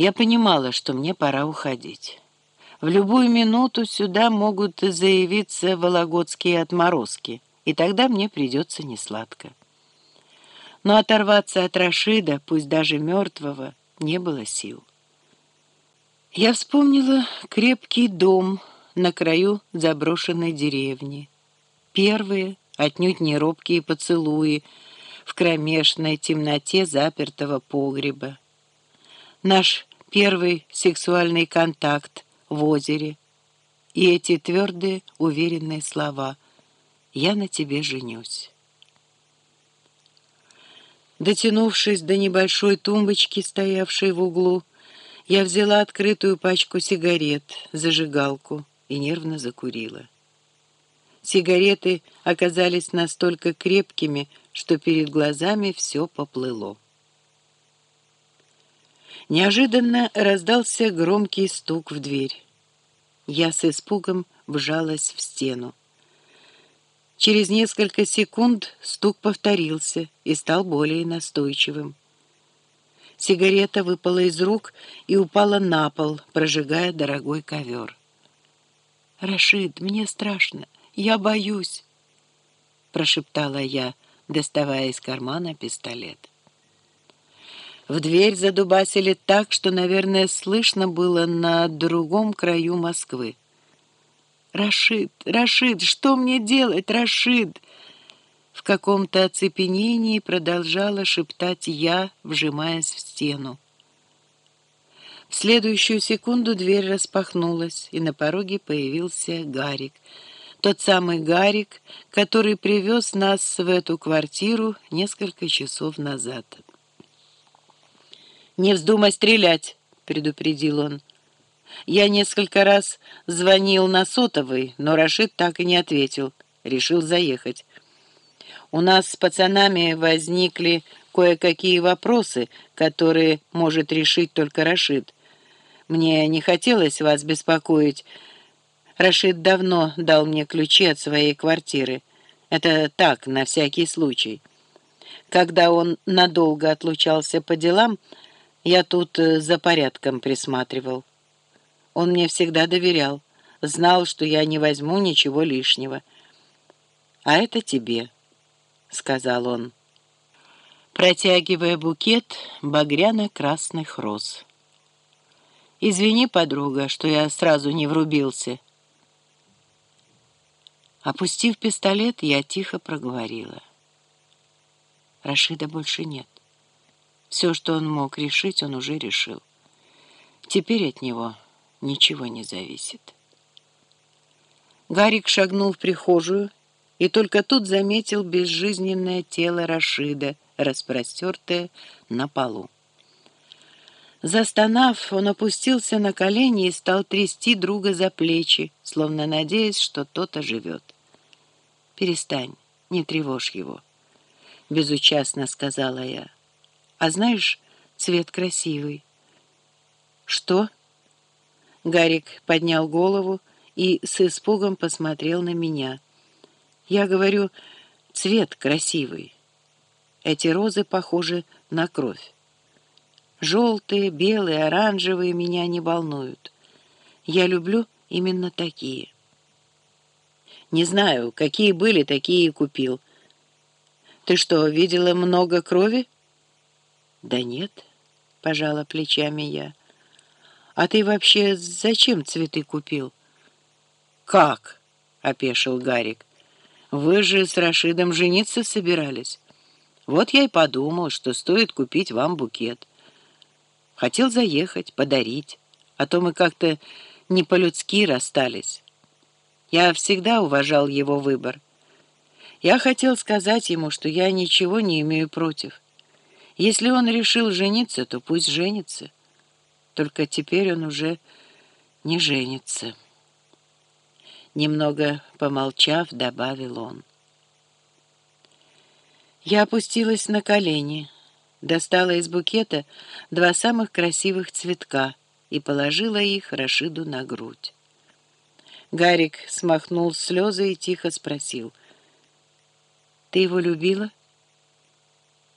Я понимала, что мне пора уходить. В любую минуту сюда могут заявиться вологодские отморозки, и тогда мне придется несладко. Но оторваться от Рашида, пусть даже мертвого, не было сил. Я вспомнила крепкий дом на краю заброшенной деревни. Первые, отнюдь не робкие поцелуи в кромешной темноте запертого погреба. Наш первый сексуальный контакт в озере и эти твердые, уверенные слова «Я на тебе женюсь». Дотянувшись до небольшой тумбочки, стоявшей в углу, я взяла открытую пачку сигарет, зажигалку и нервно закурила. Сигареты оказались настолько крепкими, что перед глазами все поплыло. Неожиданно раздался громкий стук в дверь. Я с испугом вжалась в стену. Через несколько секунд стук повторился и стал более настойчивым. Сигарета выпала из рук и упала на пол, прожигая дорогой ковер. «Рашид, мне страшно, я боюсь», — прошептала я, доставая из кармана пистолет. В дверь задубасили так, что, наверное, слышно было на другом краю Москвы. «Рашид, Рашид, что мне делать, Рашид?» В каком-то оцепенении продолжала шептать я, вжимаясь в стену. В следующую секунду дверь распахнулась, и на пороге появился Гарик. Тот самый Гарик, который привез нас в эту квартиру несколько часов назад. «Не вздумай стрелять!» — предупредил он. Я несколько раз звонил на сотовый, но Рашид так и не ответил. Решил заехать. У нас с пацанами возникли кое-какие вопросы, которые может решить только Рашид. Мне не хотелось вас беспокоить. Рашид давно дал мне ключи от своей квартиры. Это так, на всякий случай. Когда он надолго отлучался по делам, я тут э, за порядком присматривал. Он мне всегда доверял, знал, что я не возьму ничего лишнего. «А это тебе», — сказал он, протягивая букет багряно-красных роз. «Извини, подруга, что я сразу не врубился». Опустив пистолет, я тихо проговорила. Рашида больше нет. Все, что он мог решить, он уже решил. Теперь от него ничего не зависит. Гарик шагнул в прихожую и только тут заметил безжизненное тело Рашида, распростертое на полу. Застонав, он опустился на колени и стал трясти друга за плечи, словно надеясь, что тот оживет. «Перестань, не тревожь его», — безучастно сказала я. «А знаешь, цвет красивый». «Что?» Гарик поднял голову и с испугом посмотрел на меня. Я говорю, цвет красивый. Эти розы похожи на кровь. Желтые, белые, оранжевые меня не волнуют. Я люблю именно такие. Не знаю, какие были, такие и купил. Ты что, видела много крови? Да нет, пожала плечами я. «А ты вообще зачем цветы купил?» «Как?» — опешил Гарик. «Вы же с Рашидом жениться собирались. Вот я и подумал, что стоит купить вам букет. Хотел заехать, подарить, а то мы как-то не по-людски расстались. Я всегда уважал его выбор. Я хотел сказать ему, что я ничего не имею против. Если он решил жениться, то пусть женится». Только теперь он уже не женится. Немного помолчав, добавил он. Я опустилась на колени, достала из букета два самых красивых цветка и положила их Рашиду на грудь. Гарик смахнул слезы и тихо спросил. «Ты его любила?»